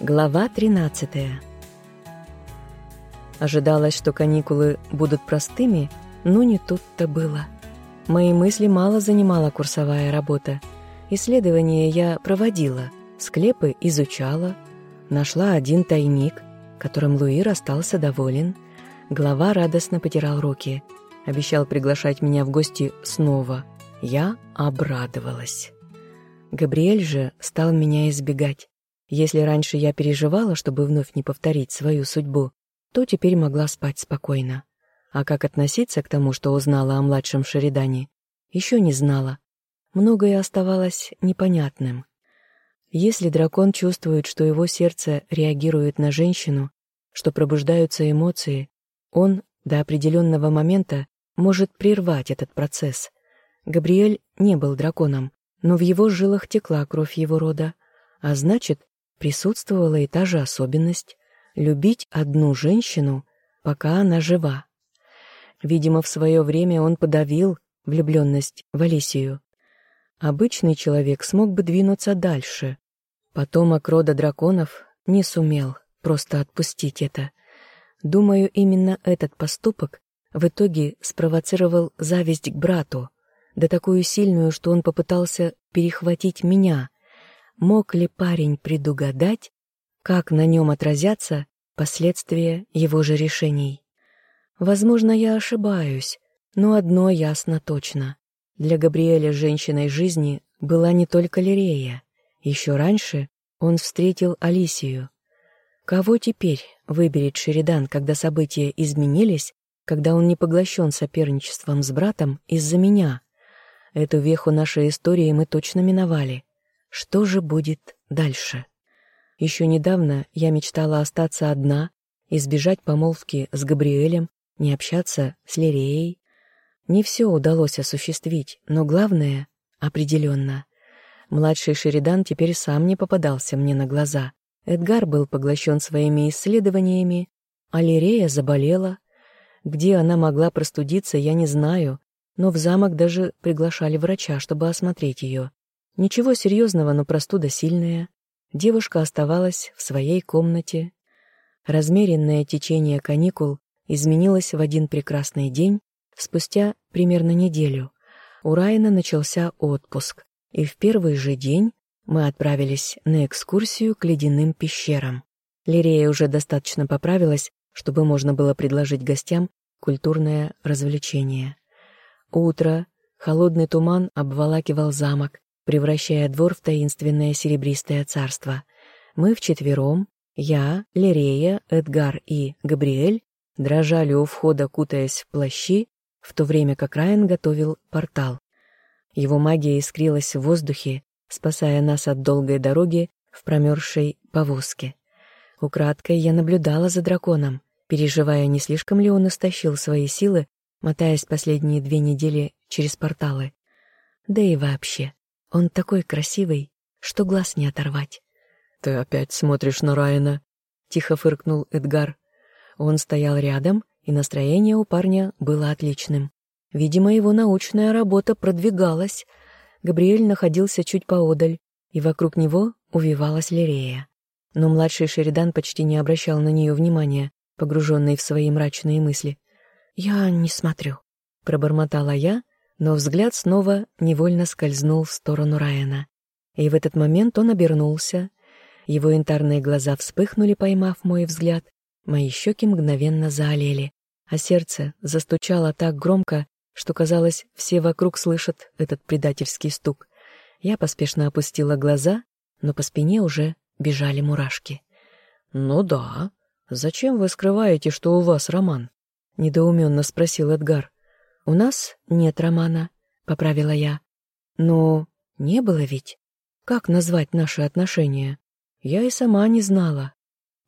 Глава 13 Ожидалось, что каникулы будут простыми, но не тут-то было. Мои мысли мало занимала курсовая работа. Исследования я проводила, склепы изучала, нашла один тайник, которым Луи остался доволен. Глава радостно потирал руки, обещал приглашать меня в гости снова. Я обрадовалась. Габриэль же стал меня избегать. Если раньше я переживала, чтобы вновь не повторить свою судьбу, то теперь могла спать спокойно. А как относиться к тому, что узнала о младшем Шеридане, еще не знала. Многое оставалось непонятным. Если дракон чувствует, что его сердце реагирует на женщину, что пробуждаются эмоции, он до определенного момента может прервать этот процесс. Габриэль не был драконом, но в его жилах текла кровь его рода, а значит, присутствовала и та же особенность — любить одну женщину, пока она жива. Видимо, в свое время он подавил влюбленность в Алисию. Обычный человек смог бы двинуться дальше. Потомок рода драконов не сумел просто отпустить это. Думаю, именно этот поступок в итоге спровоцировал зависть к брату, да такую сильную, что он попытался перехватить меня, мог ли парень предугадать, как на нем отразятся последствия его же решений. Возможно, я ошибаюсь, но одно ясно точно. Для Габриэля женщиной жизни была не только Лирея. Еще раньше он встретил Алисию. Кого теперь выберет Шеридан, когда события изменились, когда он не поглощен соперничеством с братом из-за меня? Эту веху нашей истории мы точно миновали. Что же будет дальше? Еще недавно я мечтала остаться одна, избежать помолвки с Габриэлем, не общаться с Лиреей. Не все удалось осуществить, но главное — определенно. Младший Шеридан теперь сам не попадался мне на глаза. Эдгар был поглощен своими исследованиями, а Лирея заболела. Где она могла простудиться, я не знаю, но в замок даже приглашали врача, чтобы осмотреть ее. Ничего серьезного, но простуда сильная. Девушка оставалась в своей комнате. Размеренное течение каникул изменилось в один прекрасный день, спустя примерно неделю. У Райана начался отпуск, и в первый же день мы отправились на экскурсию к ледяным пещерам. Лирея уже достаточно поправилась, чтобы можно было предложить гостям культурное развлечение. Утро, холодный туман обволакивал замок, превращая двор в таинственное серебристое царство. Мы вчетвером, я, Лерея, Эдгар и Габриэль, дрожали у входа, кутаясь в плащи, в то время как Райан готовил портал. Его магия искрилась в воздухе, спасая нас от долгой дороги в промерзшей повозке. Украдкой я наблюдала за драконом, переживая, не слишком ли он истощил свои силы, мотаясь последние две недели через порталы. Да и вообще, он такой красивый, что глаз не оторвать. «Ты опять смотришь на Райана?» — тихо фыркнул Эдгар. Он стоял рядом, и настроение у парня было отличным. Видимо, его научная работа продвигалась. Габриэль находился чуть поодаль, и вокруг него увивалась Лирея. Но младший Шеридан почти не обращал на нее внимания, погруженный в свои мрачные мысли. «Я не смотрю», — пробормотала я, но взгляд снова невольно скользнул в сторону Райана. И в этот момент он обернулся. Его янтарные глаза вспыхнули, поймав мой взгляд. Мои щеки мгновенно заолели, а сердце застучало так громко, что, казалось, все вокруг слышат этот предательский стук. Я поспешно опустила глаза, но по спине уже бежали мурашки. «Ну да. Зачем вы скрываете, что у вас роман?» — недоуменно спросил Эдгар. «У нас нет романа», — поправила я. «Но не было ведь. Как назвать наши отношения? Я и сама не знала».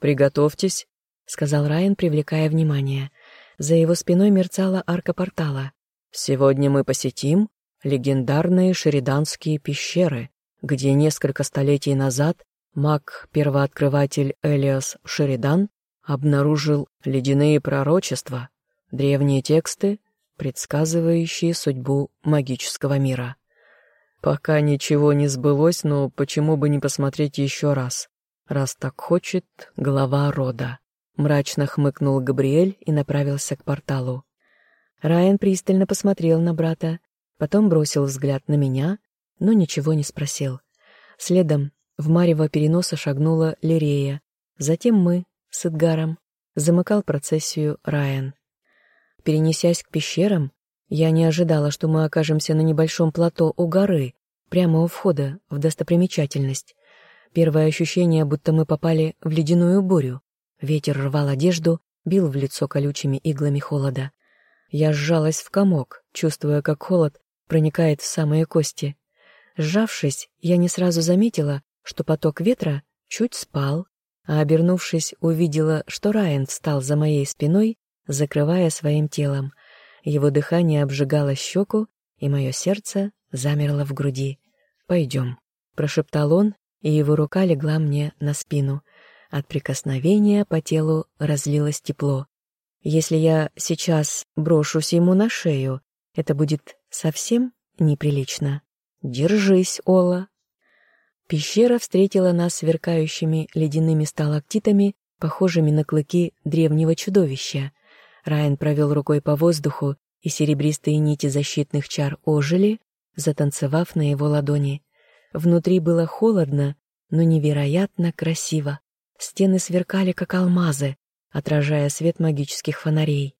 «Приготовьтесь», — сказал Райан, привлекая внимание. За его спиной мерцала арка портала. «Сегодня мы посетим легендарные Шериданские пещеры, где несколько столетий назад маг-первооткрыватель Элиас Шеридан обнаружил ледяные пророчества, древние тексты предсказывающие судьбу магического мира. Пока ничего не сбылось, но почему бы не посмотреть еще раз? раз так хочет глава рода. Мрачно хмыкнул Габриэль и направился к порталу. Райан пристально посмотрел на брата, потом бросил взгляд на меня, но ничего не спросил. Следом в марево переноса шагнула Лирея, затем мы с Эдгаром. Замыкал процессию Райан. Перенесясь к пещерам, я не ожидала, что мы окажемся на небольшом плато у горы, прямо у входа в достопримечательность. Первое ощущение, будто мы попали в ледяную бурю. Ветер рвал одежду, бил в лицо колючими иглами холода. Я сжалась в комок, чувствуя, как холод проникает в самые кости. Сжавшись, я не сразу заметила, что поток ветра чуть спал, а, обернувшись, увидела, что Райан встал за моей спиной, закрывая своим телом. Его дыхание обжигало щеку, и мое сердце замерло в груди. «Пойдем», — прошептал он, и его рука легла мне на спину. От прикосновения по телу разлилось тепло. Если я сейчас брошусь ему на шею, это будет совсем неприлично. Держись, Ола. Пещера встретила нас сверкающими ледяными сталактитами, похожими на клыки древнего чудовища. Райан провел рукой по воздуху, и серебристые нити защитных чар ожили, затанцевав на его ладони. Внутри было холодно, но невероятно красиво. Стены сверкали, как алмазы, отражая свет магических фонарей.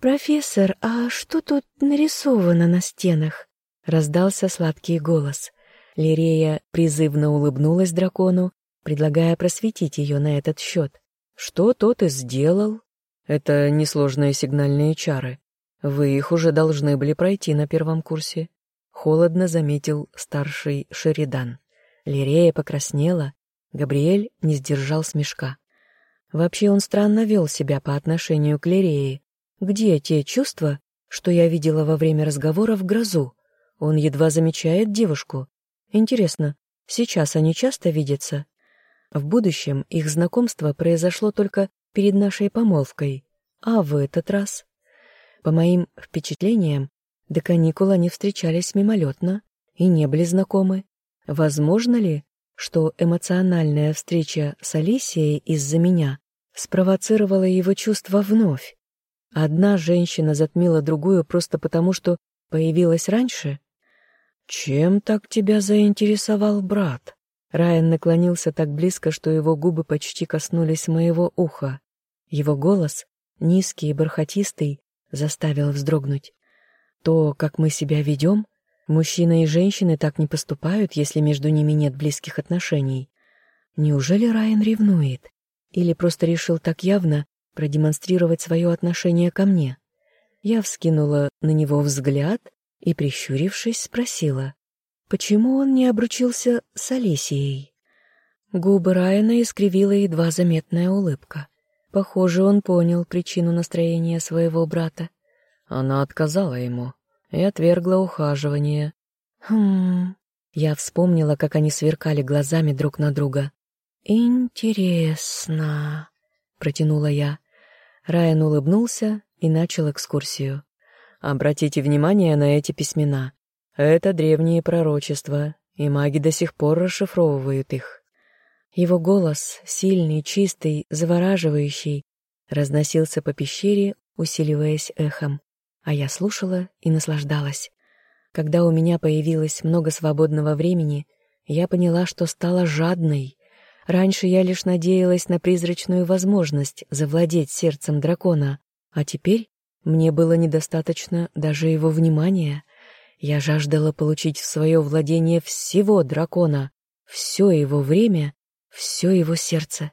«Профессор, а что тут нарисовано на стенах?» — раздался сладкий голос. Лирея призывно улыбнулась дракону, предлагая просветить ее на этот счет. «Что тот и сделал?» «Это несложные сигнальные чары. Вы их уже должны были пройти на первом курсе», — холодно заметил старший Шеридан. Лирея покраснела, Габриэль не сдержал смешка. Вообще он странно вел себя по отношению к Лирее. Где те чувства, что я видела во время разговора в грозу? Он едва замечает девушку, Интересно, сейчас они часто видятся? В будущем их знакомство произошло только перед нашей помолвкой, а в этот раз? По моим впечатлениям, до каникул они встречались мимолетно и не были знакомы. Возможно ли, что эмоциональная встреча с Алисией из-за меня спровоцировала его чувства вновь? Одна женщина затмила другую просто потому, что появилась раньше? «Чем так тебя заинтересовал брат?» Райан наклонился так близко, что его губы почти коснулись моего уха. Его голос, низкий и бархатистый, заставил вздрогнуть. То, как мы себя ведем, мужчина и женщины так не поступают, если между ними нет близких отношений. Неужели Райан ревнует? Или просто решил так явно продемонстрировать свое отношение ко мне? Я вскинула на него взгляд и, прищурившись, спросила, почему он не обручился с Алисией. Губы Райана искривила едва заметная улыбка. Похоже, он понял причину настроения своего брата. Она отказала ему и отвергла ухаживание. Хм... Я вспомнила, как они сверкали глазами друг на друга. «Интересно», — протянула я. Райан улыбнулся и начал экскурсию. Обратите внимание на эти письмена. Это древние пророчества, и маги до сих пор расшифровывают их. Его голос, сильный, чистый, завораживающий, разносился по пещере, усиливаясь эхом, а я слушала и наслаждалась. Когда у меня появилось много свободного времени, я поняла, что стала жадной. Раньше я лишь надеялась на призрачную возможность завладеть сердцем дракона, а теперь мне было недостаточно даже его внимания. Я жаждала получить в свое владение всего дракона, все его время, все его сердце.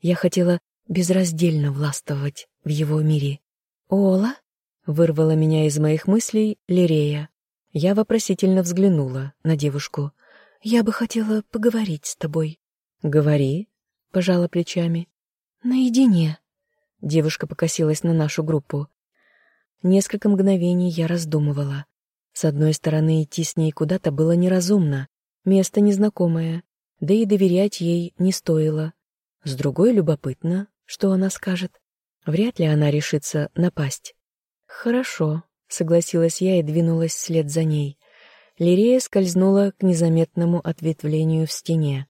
Я хотела безраздельно властвовать в его мире. «Ола?» — вырвала меня из моих мыслей Лирея. Я вопросительно взглянула на девушку. «Я бы хотела поговорить с тобой». «Говори», — пожала плечами. «Наедине». Девушка покосилась на нашу группу. Несколько мгновений я раздумывала. С одной стороны, идти с ней куда-то было неразумно, место незнакомое, да и доверять ей не стоило. С другой, любопытно, что она скажет. Вряд ли она решится напасть. «Хорошо», — согласилась я и двинулась вслед за ней. Лирея скользнула к незаметному ответвлению в стене.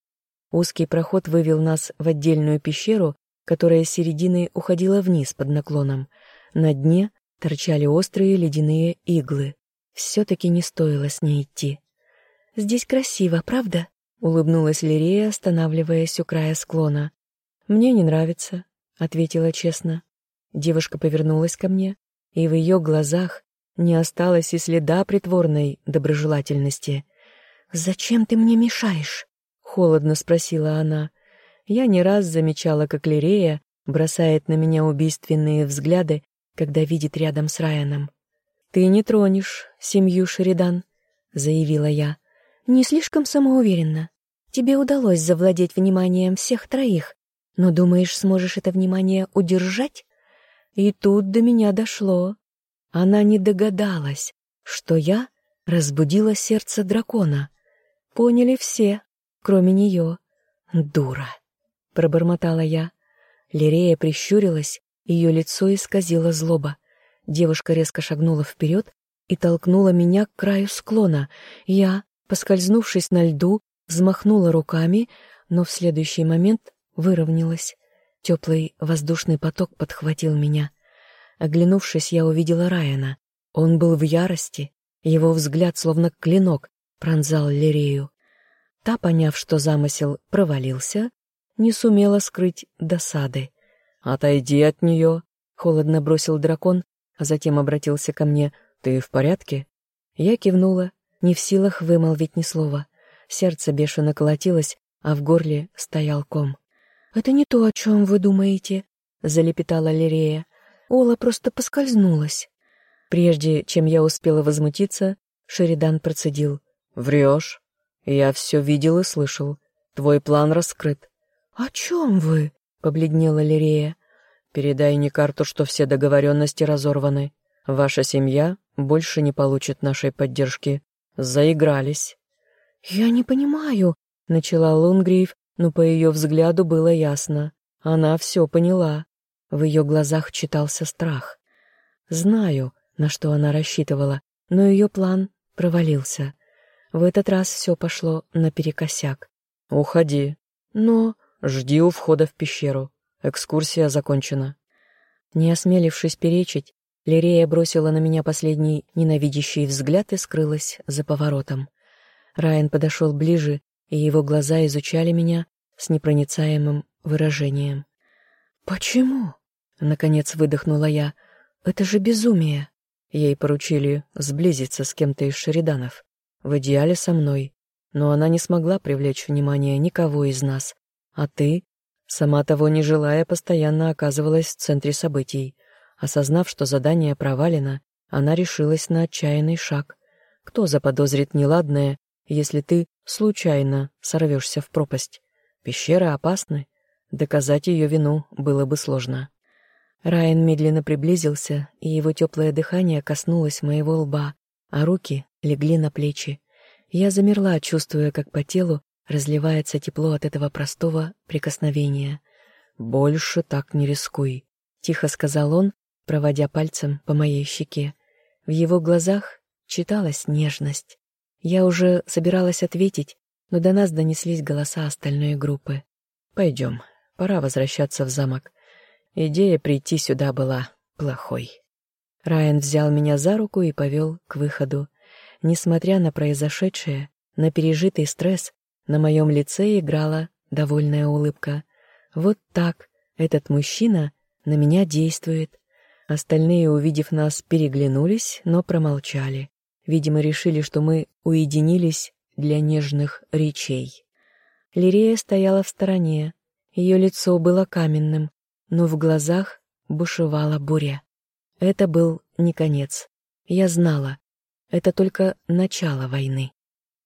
Узкий проход вывел нас в отдельную пещеру, которая с середины уходила вниз под наклоном. На дне торчали острые ледяные иглы. Все-таки не стоило с ней идти. «Здесь красиво, правда?» — улыбнулась Лирея, останавливаясь у края склона. «Мне не нравится», — ответила честно. Девушка повернулась ко мне, и в ее глазах не осталось и следа притворной доброжелательности. «Зачем ты мне мешаешь?» — холодно спросила она. Я не раз замечала, как Лирея бросает на меня убийственные взгляды, когда видит рядом с Райаном. «Ты не тронешь семью Шеридан», — заявила я. «Не слишком самоуверенно. Тебе удалось завладеть вниманием всех троих, но думаешь, сможешь это внимание удержать?» И тут до меня дошло. Она не догадалась, что я разбудила сердце дракона. Поняли все, кроме нее. «Дура!» — пробормотала я. Лирея прищурилась, ее лицо исказило злоба. Девушка резко шагнула вперед и толкнула меня к краю склона. Я, поскользнувшись на льду, взмахнула руками, но в следующий момент выровнялась. Теплый воздушный поток подхватил меня. Оглянувшись, я увидела Райана. Он был в ярости, его взгляд, словно клинок, пронзал Лирею. Та, поняв, что замысел провалился, не сумела скрыть досады. «Отойди от нее», — холодно бросил дракон, а затем обратился ко мне. «Ты в порядке?» Я кивнула, не в силах вымолвить ни слова. Сердце бешено колотилось, а в горле стоял ком. «Это не то, о чем вы думаете», — залепетала Лирея. Ола просто поскользнулась. Прежде чем я успела возмутиться, Шеридан процедил. «Врешь? Я все видел и слышал. Твой план раскрыт». «О чем вы?» — побледнела Лирея. «Передай не карту, что все договоренности разорваны. Ваша семья больше не получит нашей поддержки. Заигрались». «Я не понимаю», — начала Лунгриев, но по ее взгляду было ясно. Она все поняла. В ее глазах читался страх. Знаю, на что она рассчитывала, но ее план провалился. В этот раз все пошло наперекосяк. «Уходи. Но жди у входа в пещеру. Экскурсия закончена». Не осмелившись перечить, Лирея бросила на меня последний ненавидящий взгляд и скрылась за поворотом. Райан подошел ближе, и его глаза изучали меня с непроницаемым выражением. «Почему?» — наконец выдохнула я. «Это же безумие!» Ей поручили сблизиться с кем-то из шериданов. В идеале со мной. Но она не смогла привлечь внимание никого из нас. А ты, сама того не желая, постоянно оказывалась в центре событий. Осознав, что задание провалено, она решилась на отчаянный шаг. Кто заподозрит неладное, если ты случайно сорвешься в пропасть? Пещеры опасны. Доказать ее вину было бы сложно. Райан медленно приблизился, и его теплое дыхание коснулось моего лба, а руки легли на плечи. Я замерла, чувствуя, как по телу разливается тепло от этого простого прикосновения. «Больше так не рискуй», — тихо сказал он, проводя пальцем по моей щеке. В его глазах читалась нежность. Я уже собиралась ответить, но до нас донеслись голоса остальной группы. «Пойдем, пора возвращаться в замок. Идея прийти сюда была плохой». Райан взял меня за руку и повел к выходу. Несмотря на произошедшее, на пережитый стресс, на моем лице играла довольная улыбка. Вот так этот мужчина на меня действует. Остальные, увидев нас, переглянулись, но промолчали. Видимо, решили, что мы уединились для нежных речей. Лирея стояла в стороне. Ее лицо было каменным, но в глазах бушевала буря. Это был не конец. Я знала, это только начало войны.